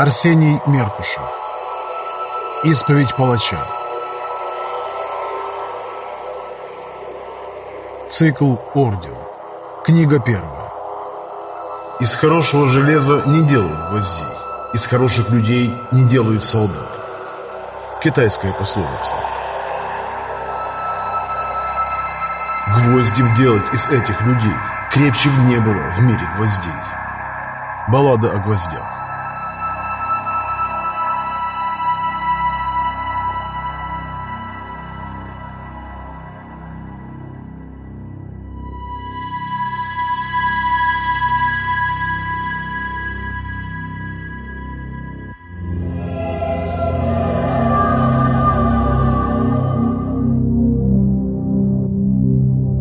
Арсений Меркушев. Исповедь палача. Цикл «Орден». Книга первая. Из хорошего железа не делают гвоздей. Из хороших людей не делают солдат. Китайская пословица. Гвозди делать из этих людей крепче не было в мире гвоздей. Баллада о гвоздях.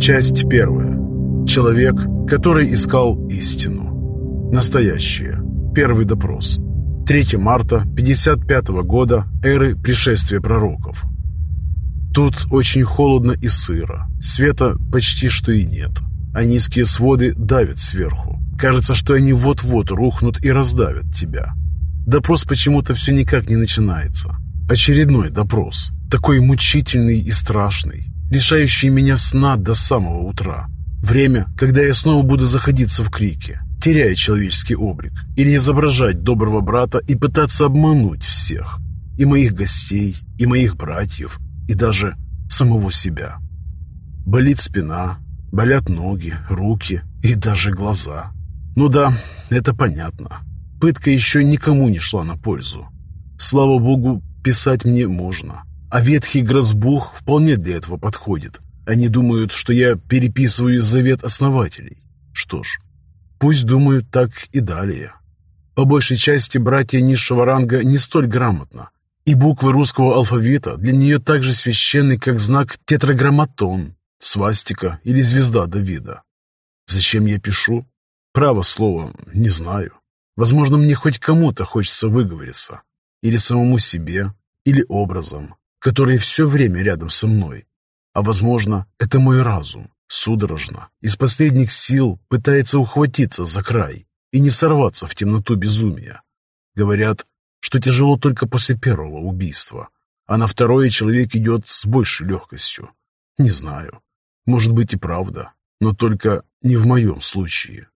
Часть первая. Человек, который искал истину. Настоящее. Первый допрос. 3 марта 55 года эры пришествия пророков. Тут очень холодно и сыро. Света почти что и нет. А низкие своды давят сверху. Кажется, что они вот-вот рухнут и раздавят тебя. Допрос почему-то все никак не начинается. Очередной допрос. Такой мучительный и страшный лишающие меня сна до самого утра. Время, когда я снова буду заходиться в крике, теряя человеческий облик, или изображать доброго брата и пытаться обмануть всех, и моих гостей, и моих братьев, и даже самого себя. Болит спина, болят ноги, руки и даже глаза. Ну да, это понятно. Пытка еще никому не шла на пользу. Слава богу, писать мне можно. А ветхий грозбух вполне для этого подходит. Они думают, что я переписываю завет основателей. Что ж, пусть думают так и далее. По большей части братья низшего ранга не столь грамотно, и буквы русского алфавита для нее так же священны, как знак тетраграмматон, свастика или звезда Давида. Зачем я пишу? Право слово, не знаю. Возможно, мне хоть кому-то хочется выговориться. Или самому себе, или образом которые все время рядом со мной. А, возможно, это мой разум, судорожно, из последних сил пытается ухватиться за край и не сорваться в темноту безумия. Говорят, что тяжело только после первого убийства, а на второе человек идет с большей легкостью. Не знаю. Может быть и правда, но только не в моем случае.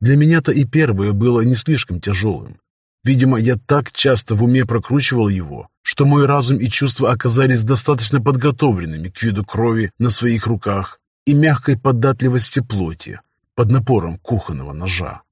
Для меня-то и первое было не слишком тяжелым, Видимо, я так часто в уме прокручивал его, что мой разум и чувства оказались достаточно подготовленными к виду крови на своих руках и мягкой податливости плоти под напором кухонного ножа.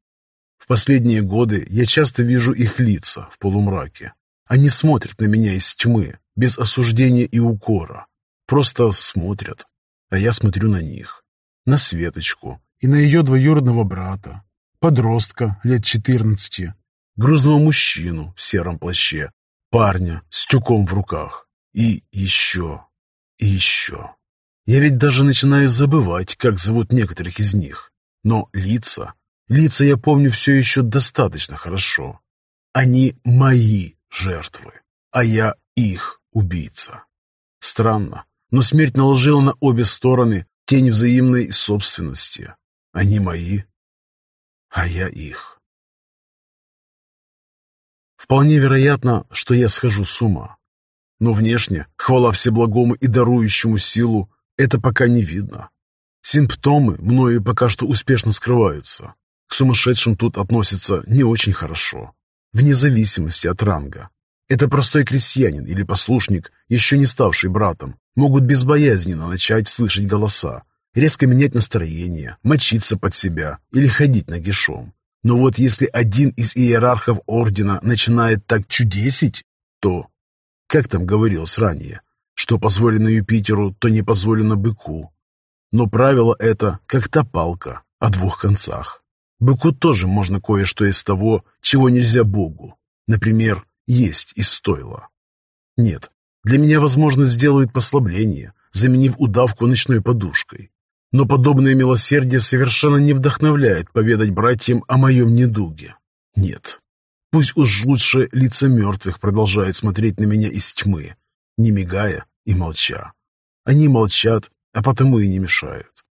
В последние годы я часто вижу их лица в полумраке. Они смотрят на меня из тьмы, без осуждения и укора. Просто смотрят, а я смотрю на них. На Светочку и на ее двоюродного брата, подростка лет четырнадцати, грузного мужчину в сером плаще, парня с тюком в руках. И еще, и еще. Я ведь даже начинаю забывать, как зовут некоторых из них. Но лица, лица я помню все еще достаточно хорошо. Они мои жертвы, а я их убийца. Странно, но смерть наложила на обе стороны тень взаимной собственности. Они мои, а я их. Вполне вероятно, что я схожу с ума. Но внешне, хвала Всеблагому и дарующему силу, это пока не видно. Симптомы мною пока что успешно скрываются. К сумасшедшим тут относятся не очень хорошо, вне зависимости от ранга. Это простой крестьянин или послушник, еще не ставший братом, могут безбоязненно начать слышать голоса, резко менять настроение, мочиться под себя или ходить нагишом. Но вот если один из иерархов ордена начинает так чудесить, то, как там говорилось ранее, что позволено Юпитеру, то не позволено быку. Но правило это как та палка о двух концах. Быку тоже можно кое-что из того, чего нельзя Богу. Например, есть из стойла. Нет, для меня, возможно, сделают послабление, заменив удавку ночной подушкой. Но подобное милосердие совершенно не вдохновляет поведать братьям о моем недуге. Нет. Пусть уж лучше лица мертвых продолжают смотреть на меня из тьмы, не мигая и молча. Они молчат, а потому и не мешают.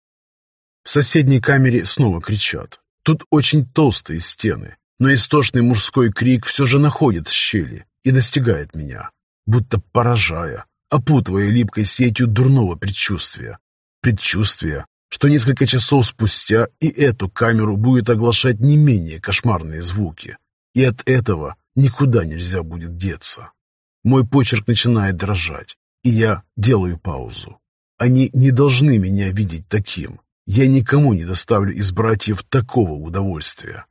В соседней камере снова кричат. Тут очень толстые стены, но истошный мужской крик все же находит щели и достигает меня, будто поражая, опутывая липкой сетью дурного предчувствия. Предчувствия, что несколько часов спустя и эту камеру будет оглашать не менее кошмарные звуки, и от этого никуда нельзя будет деться. Мой почерк начинает дрожать, и я делаю паузу. Они не должны меня видеть таким. Я никому не доставлю из братьев такого удовольствия.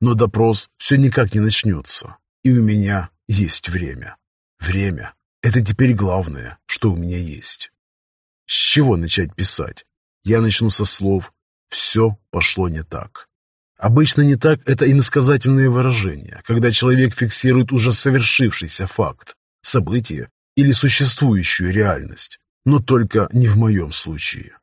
Но допрос все никак не начнется, и у меня есть время. Время — это теперь главное, что у меня есть. С чего начать писать? Я начну со слов «все пошло не так». Обычно не так – это иносказательное выражение, когда человек фиксирует уже совершившийся факт, событие или существующую реальность, но только не в моем случае.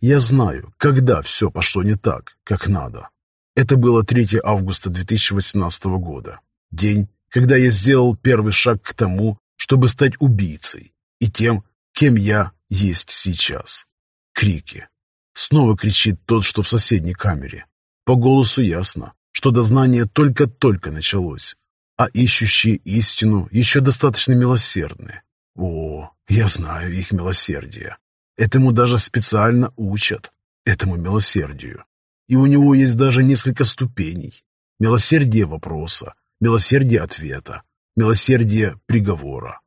Я знаю, когда все пошло не так, как надо. Это было 3 августа 2018 года, день, когда я сделал первый шаг к тому, чтобы стать убийцей и тем, кем я есть сейчас. Крики. Снова кричит тот, что в соседней камере. По голосу ясно, что дознание только-только началось, а ищущие истину еще достаточно милосердны. О, я знаю их милосердие. Этому даже специально учат, этому милосердию. И у него есть даже несколько ступеней. Милосердие вопроса, милосердие ответа, милосердие приговора.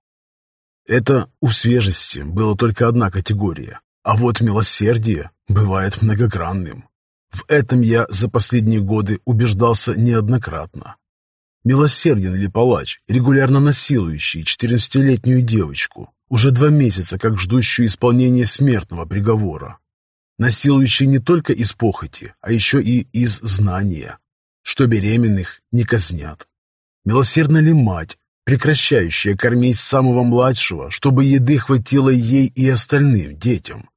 Это у свежести была только одна категория, а вот милосердие бывает многогранным. В этом я за последние годы убеждался неоднократно. Милосерден ли палач, регулярно насилующий 14-летнюю девочку, уже два месяца как ждущую исполнения смертного приговора? Насилующий не только из похоти, а еще и из знания, что беременных не казнят. Милосердна ли мать, прекращающая кормить самого младшего, чтобы еды хватило ей и остальным детям?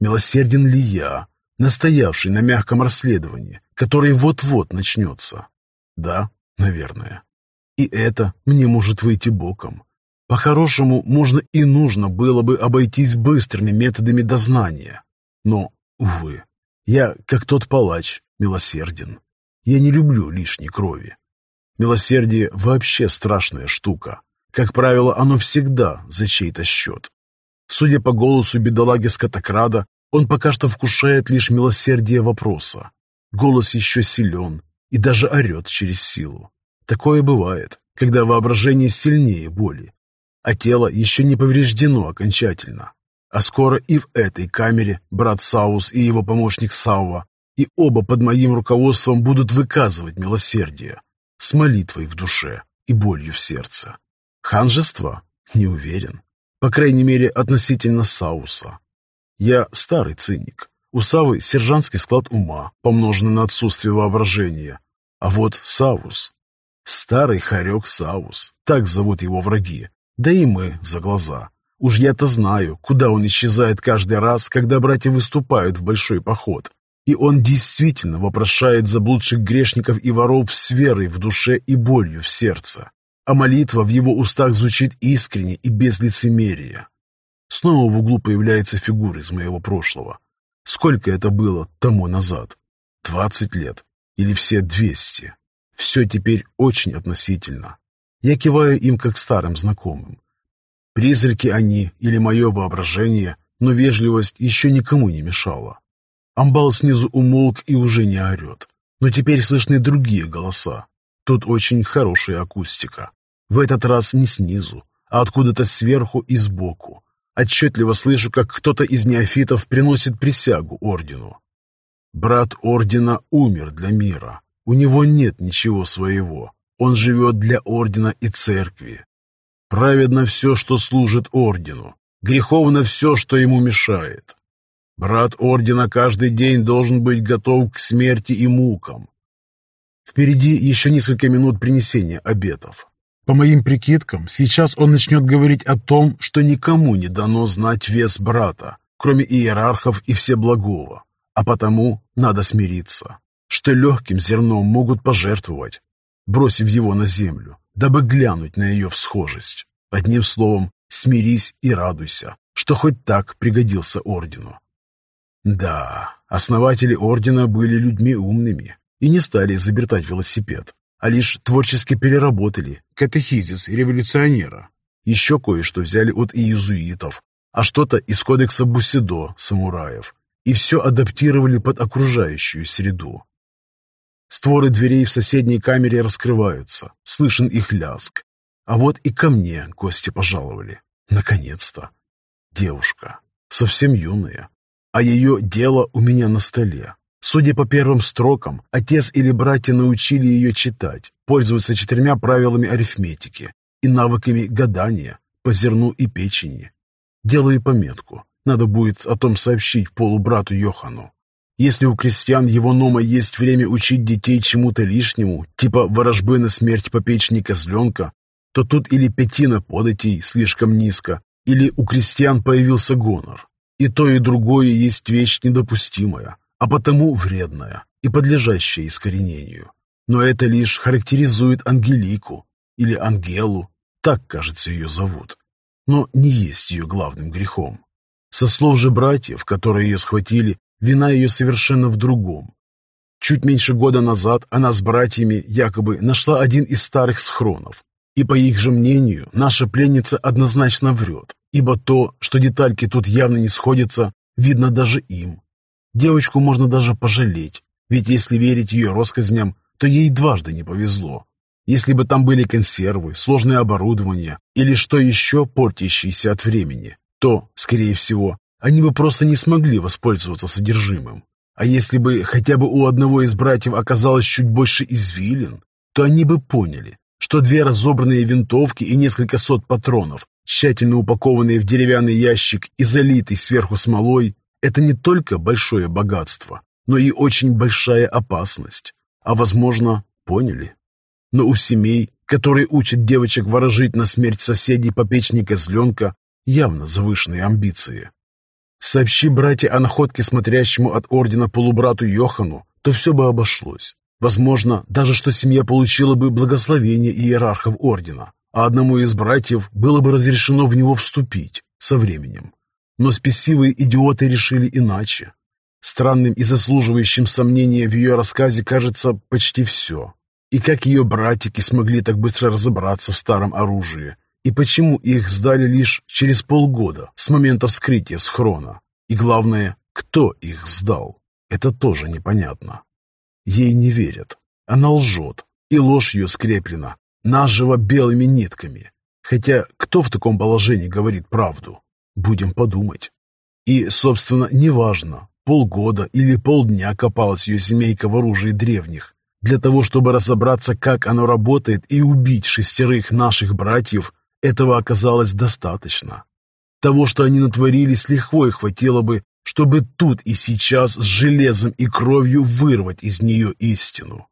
Милосерден ли я, настоявший на мягком расследовании, которое вот-вот начнется? Да, наверное. И это мне может выйти боком. По-хорошему, можно и нужно было бы обойтись быстрыми методами дознания. Но, увы, я, как тот палач, милосерден. Я не люблю лишней крови. Милосердие вообще страшная штука. Как правило, оно всегда за чей-то счет. Судя по голосу бедолаги Скотокрада, он пока что вкушает лишь милосердие вопроса. Голос еще силен, и даже орет через силу. Такое бывает, когда воображение сильнее боли, а тело еще не повреждено окончательно. А скоро и в этой камере брат Саус и его помощник Сауа, и оба под моим руководством будут выказывать милосердие, с молитвой в душе и болью в сердце. Ханжество? Не уверен. По крайней мере, относительно Сауса. Я старый циник, у Савы сержантский склад ума, помноженный на отсутствие воображения. А вот Савус. Старый хорек Савус, так зовут его враги. Да и мы за глаза. Уж я-то знаю, куда он исчезает каждый раз, когда братья выступают в большой поход. И он действительно вопрошает заблудших грешников и воров с верой в душе и болью в сердце. А молитва в его устах звучит искренне и без лицемерия. Снова в углу появляется фигура из моего прошлого. Сколько это было тому назад? Двадцать лет? Или все двести? Все теперь очень относительно. Я киваю им как старым знакомым. Призраки они или мое воображение, но вежливость еще никому не мешала. Амбал снизу умолк и уже не орет. Но теперь слышны другие голоса. Тут очень хорошая акустика. В этот раз не снизу, а откуда-то сверху и сбоку. Отчетливо слышу, как кто-то из неофитов приносит присягу ордену. Брат ордена умер для мира. У него нет ничего своего. Он живет для ордена и церкви. Праведно все, что служит ордену. Греховно все, что ему мешает. Брат ордена каждый день должен быть готов к смерти и мукам. Впереди еще несколько минут принесения обетов. По моим прикидкам, сейчас он начнет говорить о том, что никому не дано знать вес брата, кроме иерархов и всеблагого, а потому надо смириться, что легким зерном могут пожертвовать, бросив его на землю, дабы глянуть на ее всхожесть. Одним словом, смирись и радуйся, что хоть так пригодился ордену. Да, основатели ордена были людьми умными и не стали изобретать велосипед, а лишь творчески переработали катехизис революционера. Еще кое-что взяли от иезуитов, а что-то из кодекса Бусидо самураев. И все адаптировали под окружающую среду. Створы дверей в соседней камере раскрываются, слышен их ляск. А вот и ко мне гости пожаловали. Наконец-то. Девушка, совсем юная, а ее дело у меня на столе. Судя по первым строкам, отец или братья научили ее читать, пользоваться четырьмя правилами арифметики и навыками гадания по зерну и печени. Делаю пометку. Надо будет о том сообщить полубрату Йохану. Если у крестьян его нома есть время учить детей чему-то лишнему, типа ворожбы на смерть по печени козленка, то тут или пятина податей слишком низко, или у крестьян появился гонор. И то, и другое есть вещь недопустимая, а потому вредная и подлежащая искоренению. Но это лишь характеризует Ангелику или Ангелу, так, кажется, ее зовут. Но не есть ее главным грехом. Со слов же братьев, которые ее схватили, вина ее совершенно в другом. Чуть меньше года назад она с братьями якобы нашла один из старых схронов, и, по их же мнению, наша пленница однозначно врет, ибо то, что детальки тут явно не сходятся, видно даже им. Девочку можно даже пожалеть, ведь если верить ее россказням, то ей дважды не повезло. Если бы там были консервы, сложное оборудование или что еще портящееся от времени, то, скорее всего, они бы просто не смогли воспользоваться содержимым. А если бы хотя бы у одного из братьев оказалось чуть больше извилин, то они бы поняли, что две разобранные винтовки и несколько сот патронов, тщательно упакованные в деревянный ящик и залитый сверху смолой, это не только большое богатство, но и очень большая опасность. А, возможно, поняли. Но у семей, которые учат девочек ворожить на смерть соседей по печени козленка, явно завышенные амбиции. Сообщи братья о находке смотрящему от ордена полубрату Йохану, то все бы обошлось. Возможно, даже что семья получила бы благословение иерархов ордена, а одному из братьев было бы разрешено в него вступить со временем. Но спесивые идиоты решили иначе. Странным и заслуживающим сомнения в ее рассказе кажется почти все. И как ее братики смогли так быстро разобраться в старом оружии, и почему их сдали лишь через полгода с момента вскрытия схрона. И главное, кто их сдал, это тоже непонятно. Ей не верят. Она лжет, и ложь ее скреплена наживо белыми нитками. Хотя кто в таком положении говорит правду? Будем подумать. И, собственно, неважно, полгода или полдня копалась ее семейка в оружии древних. Для того, чтобы разобраться, как оно работает, и убить шестерых наших братьев, этого оказалось достаточно. Того, что они натворили, с лихвой хватило бы, чтобы тут и сейчас с железом и кровью вырвать из нее истину.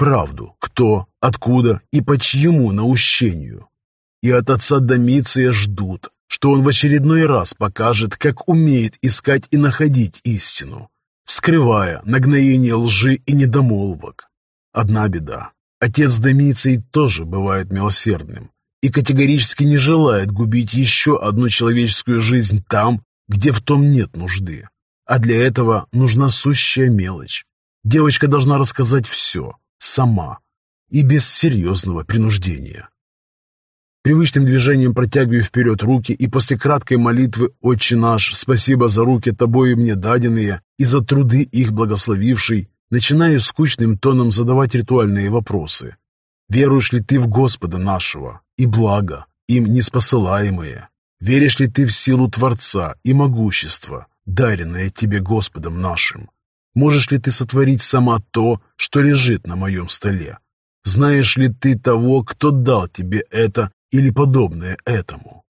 Правду, кто, откуда и по чьему наущению. И от отца Домиция ждут, что он в очередной раз покажет, как умеет искать и находить истину, вскрывая нагноение лжи и недомолвок. Одна беда. Отец Домиций тоже бывает милосердным и категорически не желает губить еще одну человеческую жизнь там, где в том нет нужды. А для этого нужна сущая мелочь. Девочка должна рассказать все, сама, и без серьезного принуждения. Привычным движением протягиваю вперед руки и после краткой молитвы «Отче наш, спасибо за руки тобою мне даденные и за труды их благословивший», начинаю скучным тоном задавать ритуальные вопросы. «Веруешь ли ты в Господа нашего и благо, им неспосылаемые?» Веришь ли ты в силу Творца и могущества, даренное тебе Господом нашим? Можешь ли ты сотворить сама то, что лежит на моем столе? Знаешь ли ты того, кто дал тебе это или подобное этому?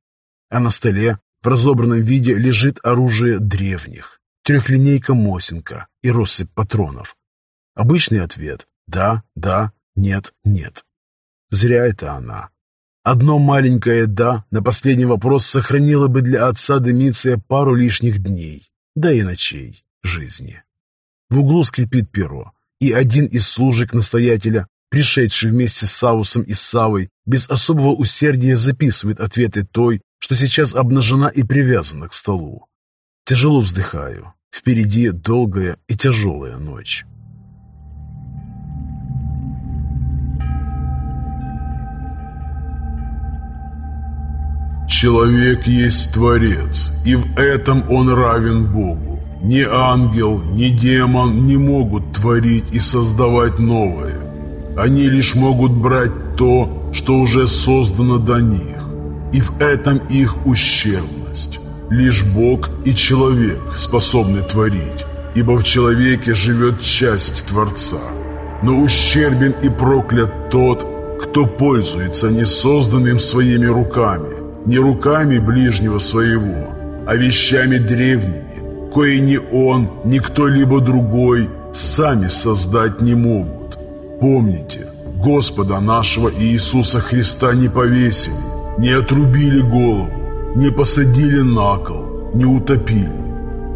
А на столе в разобранном виде лежит оружие древних, трехлинейка Мосинка и россыпь патронов. Обычный ответ – да, да, нет, нет. Зря это она. Одно маленькое «да» на последний вопрос сохранило бы для отца Демиция пару лишних дней, да и ночей жизни. В углу скрипит перо, и один из служек настоятеля, пришедший вместе с Саусом и Савой, без особого усердия записывает ответы той, что сейчас обнажена и привязана к столу. Тяжело вздыхаю. Впереди долгая и тяжелая ночь. Человек есть Творец, и в этом он равен Богу. Ни ангел, ни демон не могут творить и создавать новое. Они лишь могут брать то, что уже создано до них. И в этом их ущербность. Лишь Бог и человек способны творить, ибо в человеке живет часть Творца. Но ущербен и проклят тот, кто пользуется несозданным своими руками, не руками ближнего своего, а вещами древними, кои ни он, ни кто-либо другой сами создать не могут. Помните, Господа нашего Иисуса Христа не повесили, не отрубили голову, не посадили на кол, не утопили.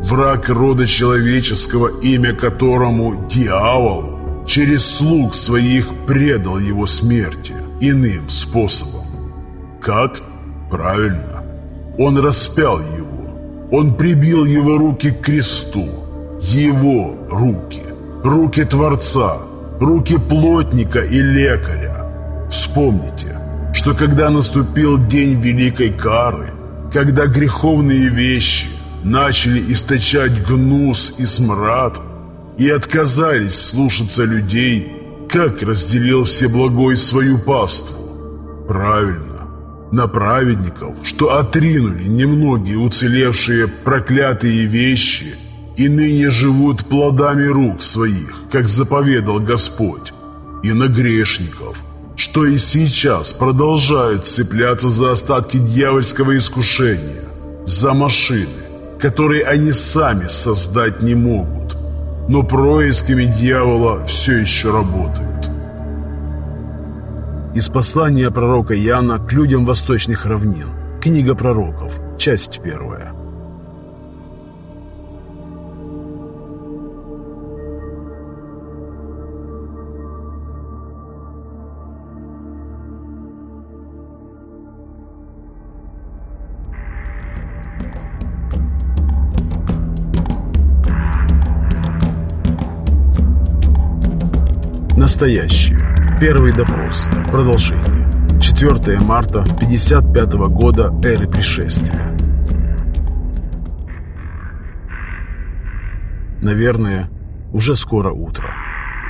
Враг рода человеческого, имя которому дьявол, через слуг своих предал его смерти иным способом. Как? Правильно. Он распял его. Он прибил его руки к кресту. Его руки. Руки Творца. Руки плотника и лекаря. Вспомните, что когда наступил день великой кары, когда греховные вещи начали источать гнус и смрад и отказались слушаться людей, как разделил Всеблагой свою паству? Правильно, на праведников, что отринули немногие уцелевшие проклятые вещи и ныне живут плодами рук своих, как заповедал Господь, и на грешников – что и сейчас продолжают цепляться за остатки дьявольского искушения, за машины, которые они сами создать не могут, но происками дьявола все еще работают. Из послания пророка Яна к людям восточных равнин. Книга пророков. Часть первая. Настоящее. Первый допрос. Продолжение. 4 марта 55 года эры пришествия. Наверное, уже скоро утро.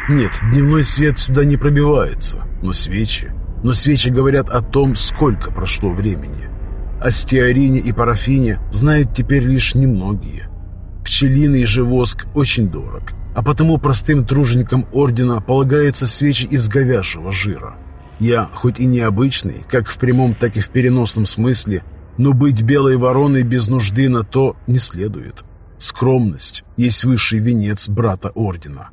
Нет, дневной свет сюда не пробивается, но свечи... Но свечи говорят о том, сколько прошло времени. О стеарине и парафине знают теперь лишь немногие. Пчелиный же воск очень дорог – а потому простым труженикам ордена полагаются свечи из говяжьего жира. Я, хоть и необычный, как в прямом, так и в переносном смысле, но быть белой вороной без нужды на то не следует. Скромность есть высший венец брата ордена.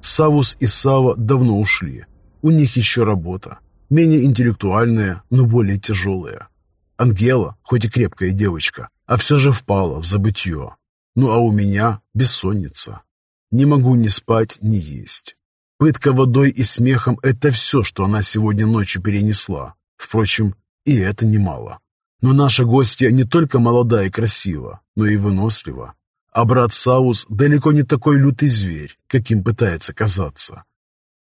Савус и Сава давно ушли. У них еще работа. Менее интеллектуальная, но более тяжелая. Ангела, хоть и крепкая девочка, а все же впала в забытье. Ну а у меня бессонница. Не могу ни спать, ни есть. Пытка водой и смехом – это все, что она сегодня ночью перенесла. Впрочем, и это немало. Но наша гостья не только молода и красива, но и вынослива. А брат Саус далеко не такой лютый зверь, каким пытается казаться.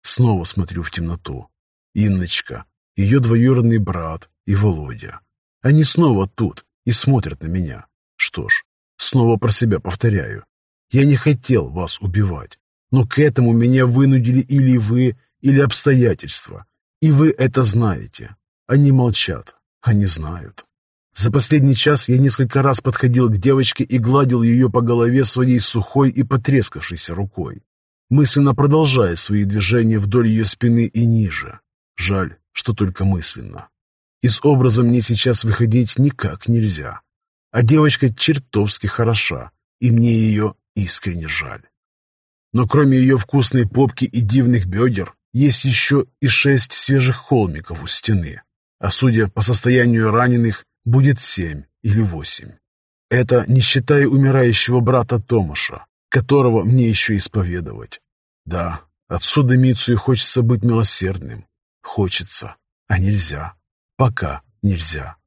Снова смотрю в темноту. Инночка, ее двоюродный брат и Володя. Они снова тут и смотрят на меня. Что ж, снова про себя повторяю. Я не хотел вас убивать, но к этому меня вынудили или вы, или обстоятельства. И вы это знаете. Они молчат, они знают. За последний час я несколько раз подходил к девочке и гладил ее по голове своей сухой и потрескавшейся рукой, мысленно продолжая свои движения вдоль ее спины и ниже. Жаль, что только мысленно. Из образа мне сейчас выходить никак нельзя. А девочка чертовски хороша, и мне ее искренне жаль. Но кроме ее вкусной попки и дивных бедер, есть еще и шесть свежих холмиков у стены, а судя по состоянию раненых, будет семь или восемь. Это не считая умирающего брата Томаша, которого мне еще исповедовать. Да, отсюда Мицу и хочется быть милосердным. Хочется, а нельзя. Пока нельзя.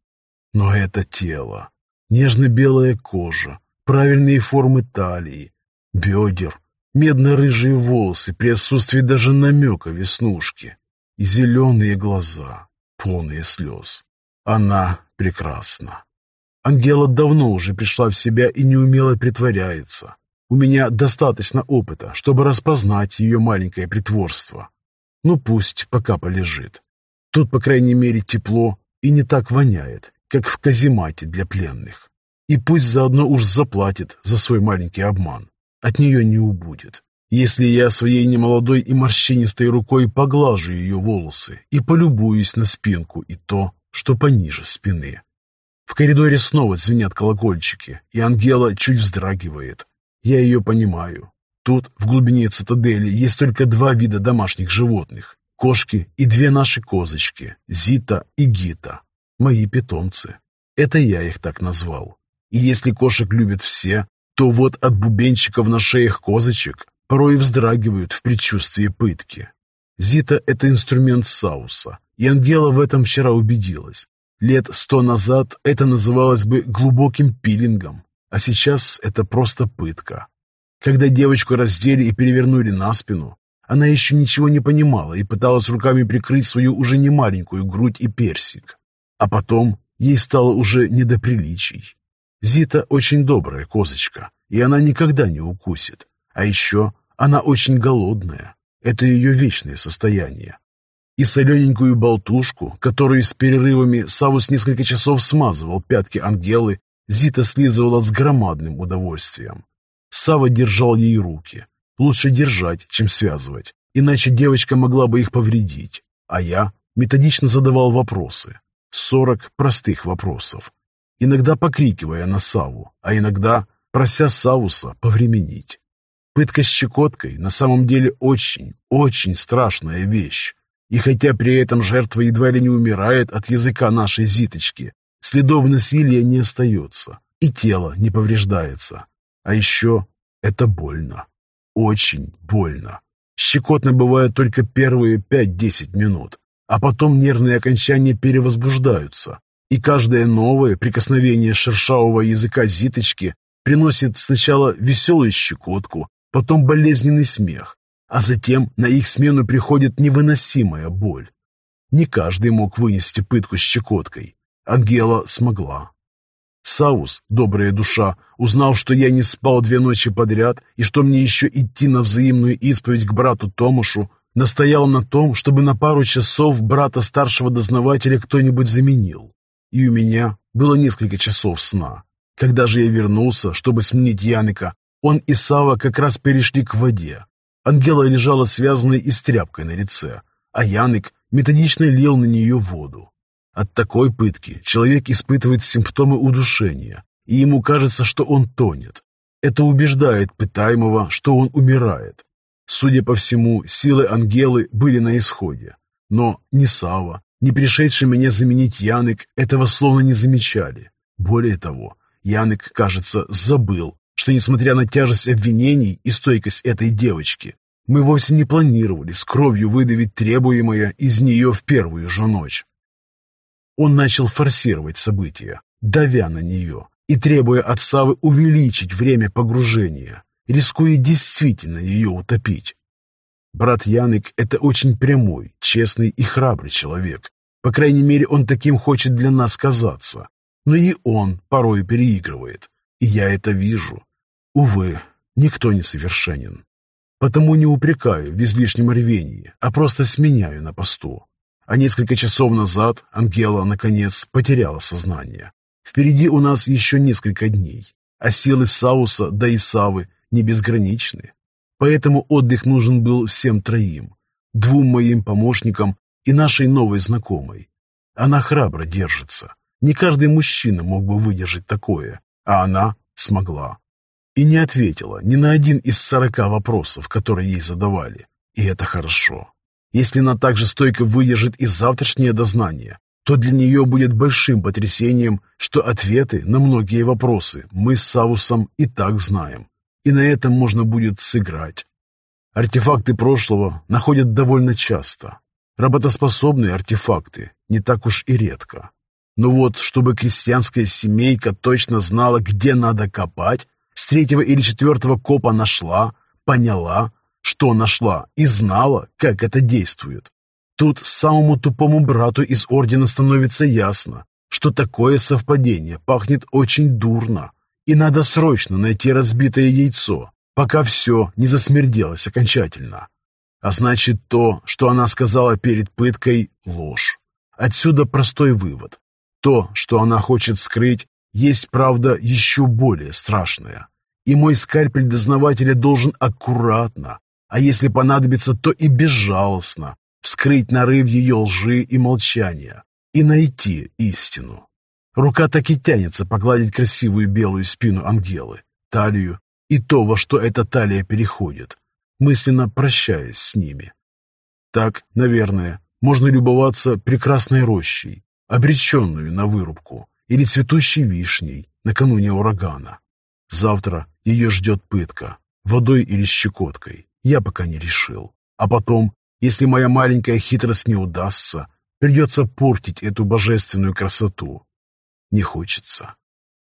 Но это тело, нежно-белая кожа, правильные формы талии, бедер, медно-рыжие волосы при отсутствии даже намека веснушки и зеленые глаза, полные слез. Она прекрасна. Ангела давно уже пришла в себя и неумело притворяется. У меня достаточно опыта, чтобы распознать ее маленькое притворство. Ну пусть пока полежит. Тут, по крайней мере, тепло и не так воняет, как в каземате для пленных. И пусть заодно уж заплатит за свой маленький обман. От нее не убудет. Если я своей немолодой и морщинистой рукой поглажу ее волосы и полюбуюсь на спинку и то, что пониже спины. В коридоре снова звенят колокольчики, и Ангела чуть вздрагивает. Я ее понимаю. Тут, в глубине цитадели, есть только два вида домашних животных. Кошки и две наши козочки, Зита и Гита. Мои питомцы. Это я их так назвал. И если кошек любят все, то вот от бубенчиков на шеях козочек порой вздрагивают в предчувствии пытки. Зита – это инструмент Сауса, и Ангела в этом вчера убедилась. Лет сто назад это называлось бы глубоким пилингом, а сейчас это просто пытка. Когда девочку раздели и перевернули на спину, она еще ничего не понимала и пыталась руками прикрыть свою уже не маленькую грудь и персик. А потом ей стало уже не до приличий. Зита очень добрая козочка, и она никогда не укусит. А еще она очень голодная. Это ее вечное состояние. И солененькую болтушку, которую с перерывами Савус несколько часов смазывал пятки Ангелы, Зита слизывала с громадным удовольствием. Сава держал ей руки. Лучше держать, чем связывать, иначе девочка могла бы их повредить. А я методично задавал вопросы. Сорок простых вопросов. Иногда покрикивая на Саву, а иногда прося Савуса повременить. Пытка щекоткой на самом деле очень, очень страшная вещь. И хотя при этом жертва едва ли не умирает от языка нашей зиточки, следов насилия не остается, и тело не повреждается. А еще это больно. Очень больно. Щекотно бывает только первые 5-10 минут, а потом нервные окончания перевозбуждаются, и каждое новое прикосновение шершавого языка зиточки приносит сначала веселую щекотку, потом болезненный смех, а затем на их смену приходит невыносимая боль. Не каждый мог вынести пытку щекоткой. Ангела смогла. Саус, добрая душа, узнал, что я не спал две ночи подряд и что мне еще идти на взаимную исповедь к брату Томашу, настоял на том, чтобы на пару часов брата старшего дознавателя кто-нибудь заменил. И у меня было несколько часов сна. Когда же я вернулся, чтобы сменить Яника, он и Сава как раз перешли к воде. Ангела лежала связанной и с тряпкой на лице, а Яник методично лил на нее воду. От такой пытки человек испытывает симптомы удушения, и ему кажется, что он тонет. Это убеждает пытаемого, что он умирает. Судя по всему, силы Ангелы были на исходе. Но ни Сава, ни пришедший меня заменить Яник этого словно не замечали. Более того, Яник, кажется, забыл, что, несмотря на тяжесть обвинений и стойкость этой девочки, мы вовсе не планировали с кровью выдавить требуемое из нее в первую же ночь. Он начал форсировать события, давя на нее и требуя от Савы увеличить время погружения, рискуя действительно ее утопить. Брат Яник — это очень прямой, честный и храбрый человек. По крайней мере, он таким хочет для нас казаться. Но и он порой переигрывает. И я это вижу. Увы, никто не совершенен. Потому не упрекаю в излишнем рвении, а просто сменяю на посту. А несколько часов назад Ангела, наконец, потеряла сознание. Впереди у нас еще несколько дней, а силы Сауса да и Савы не безграничны. Поэтому отдых нужен был всем троим, двум моим помощникам и нашей новой знакомой. Она храбро держится. Не каждый мужчина мог бы выдержать такое, а она смогла. И не ответила ни на один из сорока вопросов, которые ей задавали. И это хорошо. Если она также стойко выдержит и завтрашнее дознание, то для нее будет большим потрясением, что ответы на многие вопросы мы с Савусом и так знаем. И на этом можно будет сыграть. Артефакты прошлого находят довольно часто. Работоспособные артефакты не так уж и редко. Но вот, чтобы крестьянская семейка точно знала, где надо копать, с третьего или четвертого копа нашла, поняла, что нашла, и знала, как это действует. Тут самому тупому брату из ордена становится ясно, что такое совпадение пахнет очень дурно, и надо срочно найти разбитое яйцо, пока все не засмерделось окончательно. А значит, то, что она сказала перед пыткой – ложь. Отсюда простой вывод. То, что она хочет скрыть, есть правда еще более страшная. И мой скальпель дознавателя должен аккуратно, а если понадобится, то и безжалостно, вскрыть нарыв ее лжи и молчания и найти истину. Рука так и тянется погладить красивую белую спину Ангелы, талию и то, во что эта талия переходит, мысленно прощаясь с ними. Так, наверное, можно любоваться прекрасной рощей, обреченную на вырубку, или цветущей вишней накануне урагана. Завтра ее ждет пытка, водой или щекоткой, я пока не решил. А потом, если моя маленькая хитрость не удастся, придется портить эту божественную красоту. Не хочется.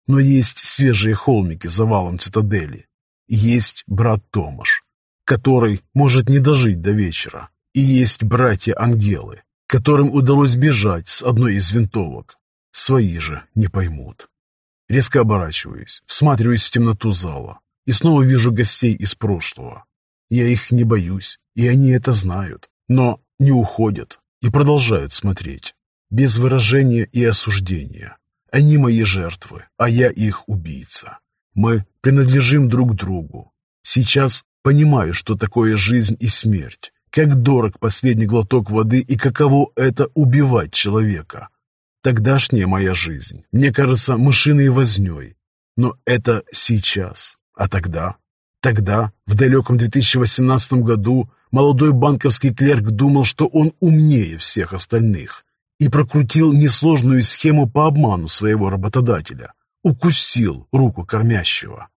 Но есть свежие холмики за валом цитадели. Есть брат Томаш, который может не дожить до вечера. И есть братья-ангелы, которым удалось бежать с одной из винтовок, Свои же не поймут. Резко оборачиваюсь, всматриваюсь в темноту зала и снова вижу гостей из прошлого. Я их не боюсь, и они это знают, но не уходят и продолжают смотреть, без выражения и осуждения. Они мои жертвы, а я их убийца. Мы принадлежим друг другу. Сейчас понимаю, что такое жизнь и смерть, как дорог последний глоток воды и каково это убивать человека. Тогдашняя моя жизнь, мне кажется, мышиной вознёй. Но это сейчас. А тогда? Тогда, в далеком 2018 году, молодой банковский клерк думал, что он умнее всех остальных и прокрутил несложную схему по обману своего работодателя, укусил руку кормящего.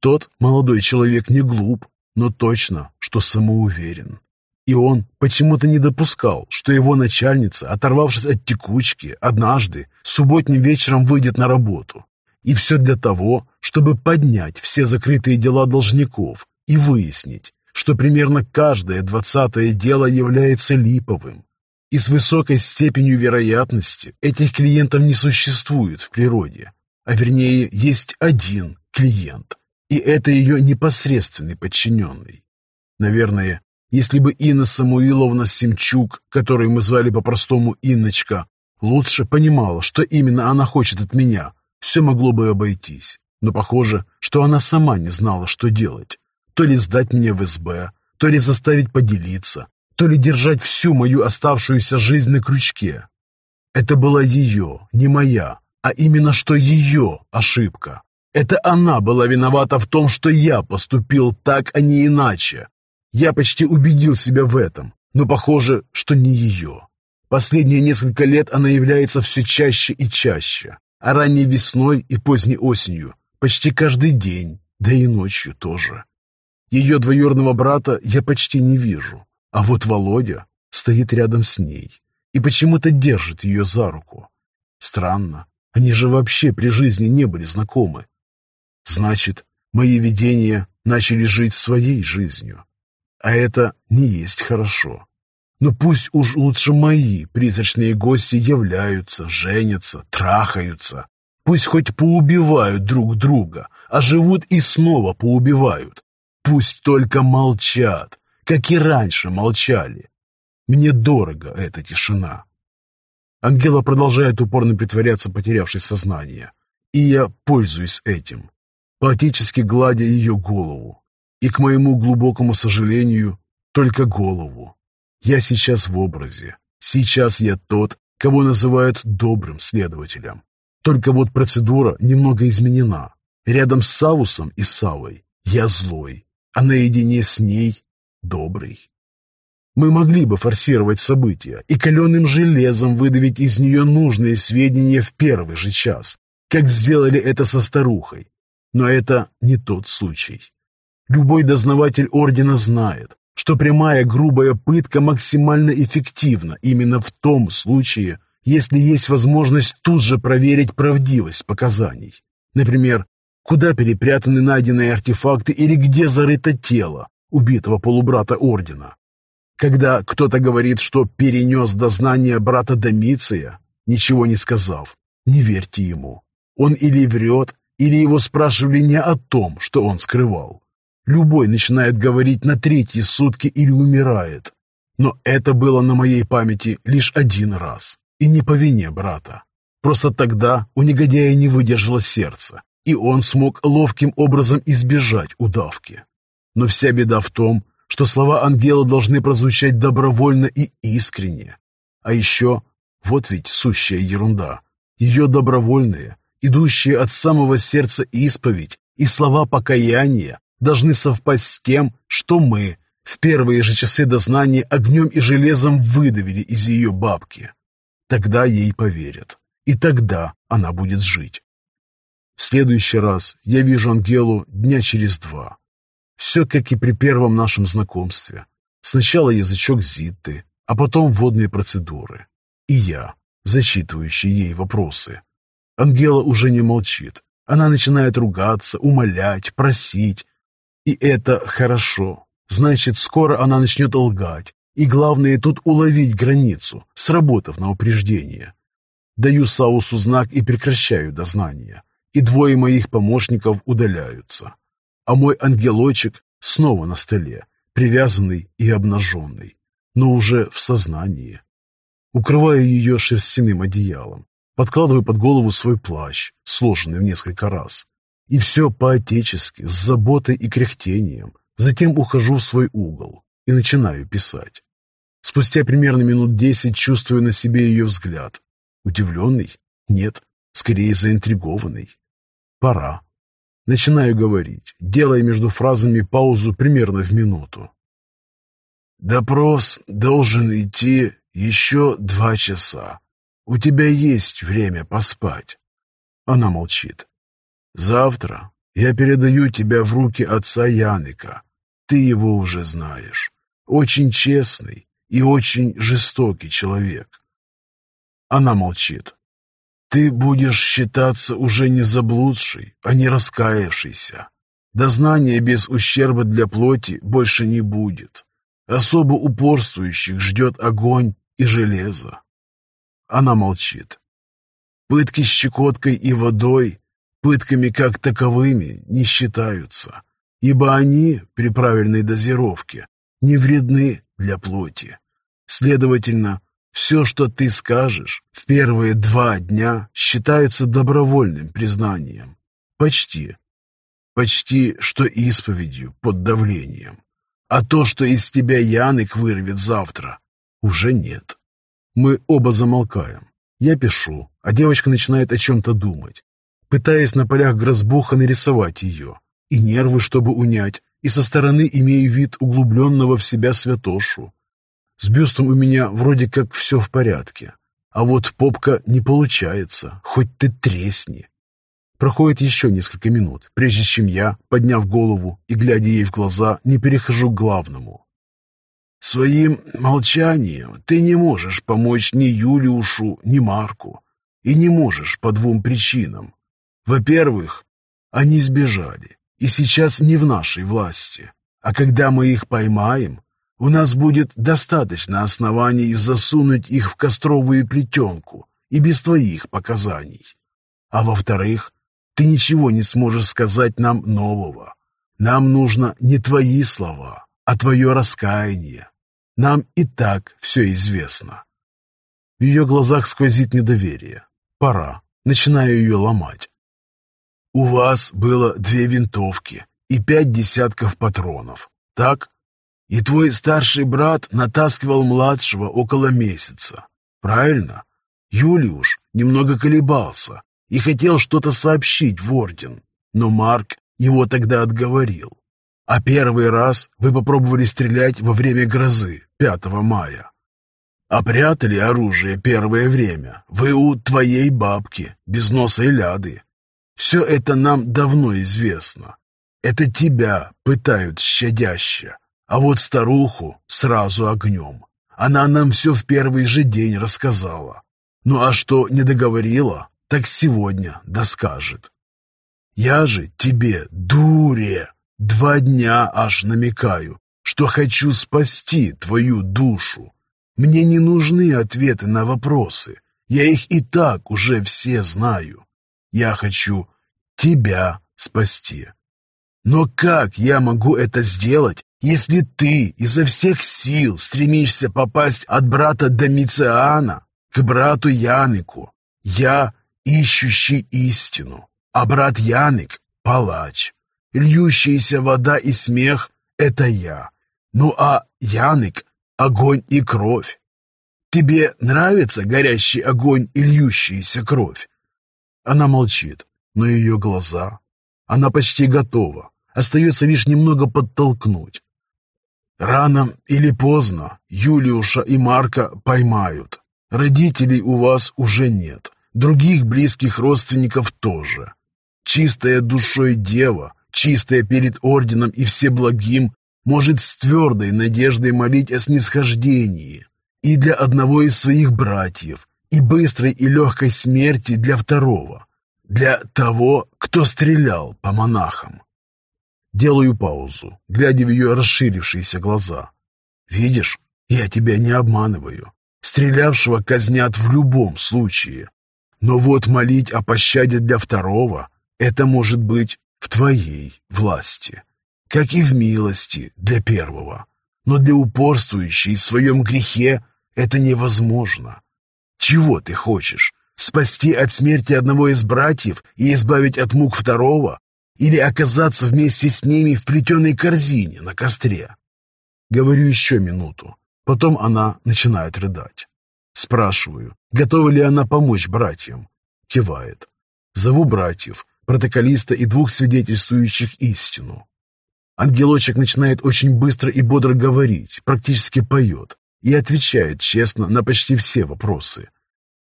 Тот молодой человек не глуп, но точно, что самоуверен. И он почему-то не допускал, что его начальница, оторвавшись от текучки, однажды, субботним вечером выйдет на работу. И все для того, чтобы поднять все закрытые дела должников и выяснить, что примерно каждое двадцатое дело является липовым. И с высокой степенью вероятности этих клиентов не существует в природе, а вернее есть один клиент, и это ее непосредственный подчиненный. Наверное, если бы Инна Самуиловна Семчук, которую мы звали по-простому Инночка, лучше понимала, что именно она хочет от меня, все могло бы обойтись. Но похоже, что она сама не знала, что делать. То ли сдать меня в СБ, то ли заставить поделиться, то ли держать всю мою оставшуюся жизнь на крючке. Это была ее, не моя, а именно что ее ошибка. Это она была виновата в том, что я поступил так, а не иначе. Я почти убедил себя в этом, но похоже, что не ее. Последние несколько лет она является все чаще и чаще, а ранней весной и поздней осенью, почти каждый день, да и ночью тоже. Ее двоюродного брата я почти не вижу, а вот Володя стоит рядом с ней и почему-то держит ее за руку. Странно, они же вообще при жизни не были знакомы. Значит, мои видения начали жить своей жизнью. А это не есть хорошо. Но пусть уж лучше мои призрачные гости являются, женятся, трахаются. Пусть хоть поубивают друг друга, а живут и снова поубивают. Пусть только молчат, как и раньше молчали. Мне дорого эта тишина. Ангела продолжает упорно притворяться, потерявшей сознание. И я пользуюсь этим, поотечески гладя ее голову, и, к моему глубокому сожалению, только голову. Я сейчас в образе. Сейчас я тот, кого называют добрым следователем. Только вот процедура немного изменена. Рядом с Савусом и Савой я злой, а наедине с ней добрый. Мы могли бы форсировать события и каленым железом выдавить из нее нужные сведения в первый же час, как сделали это со старухой. Но это не тот случай. Любой дознаватель ордена знает, что прямая грубая пытка максимально эффективна именно в том случае, если есть возможность тут же проверить правдивость показаний. Например, куда перепрятаны найденные артефакты или где зарыто тело убитого полубрата ордена. Когда кто-то говорит, что перенес дознание брата Домиция, ничего не сказав, не верьте ему. Он или врет, или его спрашивали не о том, что он скрывал. Любой начинает говорить на третьи сутки или умирает. Но это было на моей памяти лишь один раз, и не по вине брата. Просто тогда у негодяя не выдержало сердце, и он смог ловким образом избежать удавки. Но вся беда в том, что слова ангела должны прозвучать добровольно и искренне. А еще, вот ведь сущая ерунда, ее добровольные, идущие от самого сердца исповедь и слова покаяния должны совпасть с тем, что мы в первые же часы дознания огнем и железом выдавили из ее бабки. Тогда ей поверят, и тогда она будет жить. В следующий раз я вижу Ангелу дня через два. Все как и при первом нашем знакомстве. Сначала язычок Зитты, а потом водные процедуры. И я, зачитывающий ей вопросы. Ангела уже не молчит. Она начинает ругаться, умолять, просить. И это хорошо. Значит, скоро она начнет лгать. И главное тут уловить границу, сработав на упреждение. Даю Саусу знак и прекращаю дознание. И двое моих помощников удаляются. А мой ангелочек снова на столе, привязанный и обнаженный, но уже в сознании. Укрываю ее шерстяным одеялом, подкладываю под голову свой плащ, сложенный в несколько раз. И все по-отечески, с заботой и кряхтением. Затем ухожу в свой угол и начинаю писать. Спустя примерно минут десять чувствую на себе ее взгляд. Удивленный? Нет, скорее заинтригованный. Пора. Начинаю говорить, делая между фразами паузу примерно в минуту. Допрос должен идти еще два часа. У тебя есть время поспать. Она молчит. Завтра я передаю тебя в руки отца Яныка. Ты его уже знаешь. Очень честный и очень жестокий человек. Она молчит. Ты будешь считаться уже не заблудшей, а не раскаявшейся. Дознания без ущерба для плоти больше не будет. Особо упорствующих ждет огонь и железо. Она молчит. Пытки щекоткой и водой пытками как таковыми не считаются, ибо они при правильной дозировке не вредны для плоти. Следовательно, все, что ты скажешь, в первые два дня считается добровольным признанием. Почти. Почти что исповедью под давлением. А то, что из тебя Янык вырвет завтра, уже нет. Мы оба замолкаем. Я пишу, а девочка начинает о чем-то думать, пытаясь на полях грозбуха нарисовать ее. И нервы, чтобы унять, и со стороны имею вид углубленного в себя святошу, с бюстом у меня вроде как все в порядке. А вот попка не получается, хоть ты тресни. Проходит еще несколько минут, прежде чем я, подняв голову и глядя ей в глаза, не перехожу к главному. Своим молчанием ты не можешь помочь ни Юлиушу, ни Марку. И не можешь по двум причинам. Во-первых, они сбежали, и сейчас не в нашей власти. А когда мы их поймаем, у нас будет достаточно оснований засунуть их в костровую плетенку и без твоих показаний. А во-вторых, ты ничего не сможешь сказать нам нового. Нам нужно не твои слова, а твое раскаяние. Нам и так все известно. В ее глазах сквозит недоверие. Пора. Начинаю ее ломать. У вас было две винтовки и пять десятков патронов, так? И твой старший брат натаскивал младшего около месяца. Правильно? Юлиуш немного колебался и хотел что-то сообщить в орден, но Марк его тогда отговорил. А первый раз вы попробовали стрелять во время грозы, 5 мая. А оружие первое время вы у твоей бабки, без носа и ляды. Все это нам давно известно. Это тебя пытают щадяще, а вот старуху сразу огнем. Она нам все в первый же день рассказала. Ну а что не договорила, так сегодня доскажет. Я же тебе, дуре, два дня аж намекаю, что хочу спасти твою душу. Мне не нужны ответы на вопросы. Я их и так уже все знаю. Я хочу тебя спасти. Но как я могу это сделать, если ты изо всех сил стремишься попасть от брата Домициана к брату Янику? Я ищущий истину, а брат Яник — палач. Льющаяся вода и смех — это я. Ну а Яник — огонь и кровь. Тебе нравится горящий огонь и льющаяся кровь? Она молчит, но ее глаза... Она почти готова. Остается лишь немного подтолкнуть. Рано или поздно Юлиуша и Марка поймают. Родителей у вас уже нет. Других близких родственников тоже. Чистая душой дева, чистая перед орденом и всеблагим, может с твердой надеждой молить о снисхождении и для одного из своих братьев, и быстрой и легкой смерти для второго, для того, кто стрелял по монахам. Делаю паузу, глядя в ее расширившиеся глаза. «Видишь, я тебя не обманываю. Стрелявшего казнят в любом случае. Но вот молить о пощаде для второго — это может быть в твоей власти, как и в милости для первого. Но для упорствующей в своем грехе это невозможно. Чего ты хочешь? Спасти от смерти одного из братьев и избавить от мук второго? Или оказаться вместе с ними в плетеной корзине на костре? Говорю еще минуту. Потом она начинает рыдать. Спрашиваю, готова ли она помочь братьям. Кивает. Зову братьев, протоколиста и двух свидетельствующих истину. Ангелочек начинает очень быстро и бодро говорить, практически поет, и отвечает честно на почти все вопросы.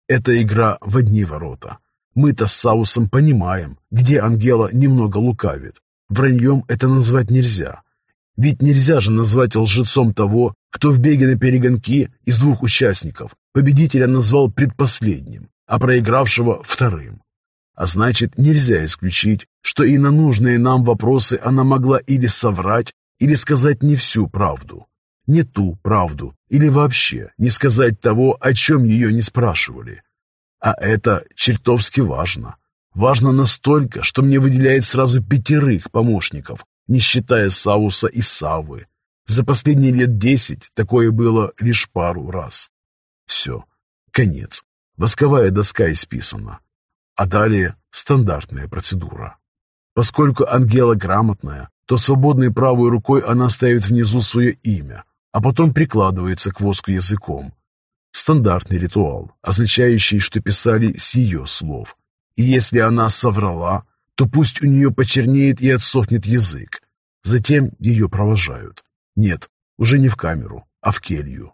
Это игра в одни ворота. Мы-то с Саусом понимаем, где Ангела немного лукавит. Враньем это назвать нельзя. Ведь нельзя же назвать лжецом того, кто в беге на перегонки из двух участников победителя назвал предпоследним, а проигравшего вторым. А значит, нельзя исключить, что и на нужные нам вопросы она могла или соврать, или сказать не всю правду не ту правду или вообще не сказать того, о чем ее не спрашивали. А это чертовски важно. Важно настолько, что мне выделяет сразу пятерых помощников, не считая Сауса и Савы. За последние лет десять такое было лишь пару раз. Все, конец. Восковая доска исписана. А далее стандартная процедура. Поскольку Ангела грамотная, то свободной правой рукой она ставит внизу свое имя, а потом прикладывается к воску языком. Стандартный ритуал, означающий, что писали с ее слов. И если она соврала, то пусть у нее почернеет и отсохнет язык. Затем ее провожают. Нет, уже не в камеру, а в келью.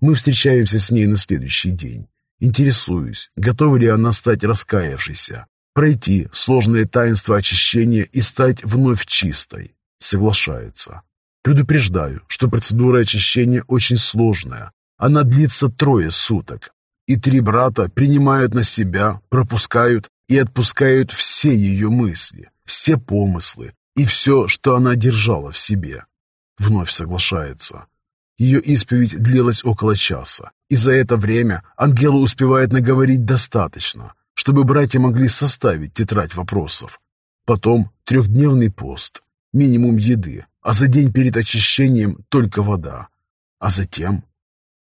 Мы встречаемся с ней на следующий день. Интересуюсь, готова ли она стать раскаявшейся, пройти сложное таинство очищения и стать вновь чистой. Соглашается. Предупреждаю, что процедура очищения очень сложная. Она длится трое суток. И три брата принимают на себя, пропускают и отпускают все ее мысли, все помыслы и все, что она держала в себе. Вновь соглашается. Ее исповедь длилась около часа, и за это время Ангела успевает наговорить достаточно, чтобы братья могли составить тетрадь вопросов. Потом трехдневный пост, минимум еды, а за день перед очищением только вода. А затем,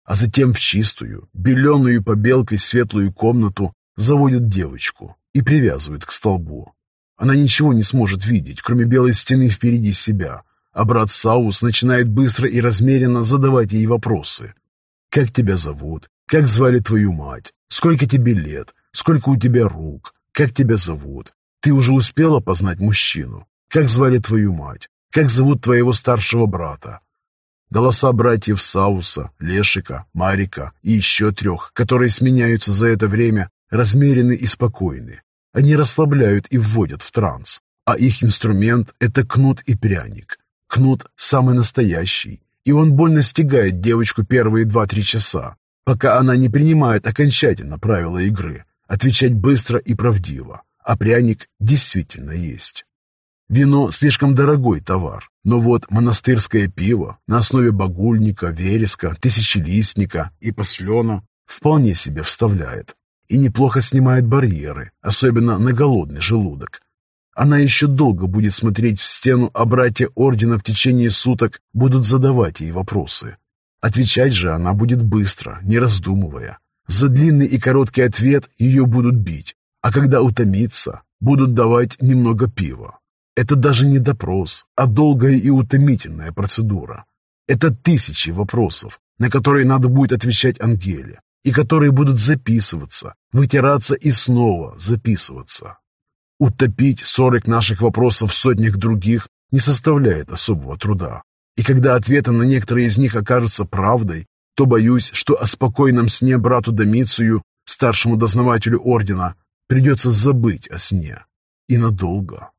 а затем в чистую, беленую побелкой светлую комнату заводят девочку и привязывают к столбу. Она ничего не сможет видеть, кроме белой стены впереди себя, а брат Саус начинает быстро и размеренно задавать ей вопросы. «Как тебя зовут? Как звали твою мать? Сколько тебе лет? Сколько у тебя рук? Как тебя зовут? Ты уже успела познать мужчину? Как звали твою мать? Как зовут твоего старшего брата?» Голоса братьев Сауса, Лешика, Марика и еще трех, которые сменяются за это время, размерены и спокойны. Они расслабляют и вводят в транс, а их инструмент – это кнут и пряник. Кнут самый настоящий, и он больно стягает девочку первые два-три часа, пока она не принимает окончательно правила игры, отвечать быстро и правдиво, а пряник действительно есть. Вино – слишком дорогой товар, но вот монастырское пиво на основе багульника, вереска, тысячелистника и послена вполне себе вставляет. и неплохо снимает барьеры, особенно на голодный желудок. Она еще долго будет смотреть в стену, а братья Ордена в течение суток будут задавать ей вопросы. Отвечать же она будет быстро, не раздумывая. За длинный и короткий ответ ее будут бить, а когда утомится, будут давать немного пива. Это даже не допрос, а долгая и утомительная процедура. Это тысячи вопросов, на которые надо будет отвечать Ангеле, и которые будут записываться, вытираться и снова записываться. Утопить сорок наших вопросов в сотнях других не составляет особого труда. И когда ответы на некоторые из них окажутся правдой, то боюсь, что о спокойном сне брату Домицию, старшему дознавателю ордена, придется забыть о сне. И надолго.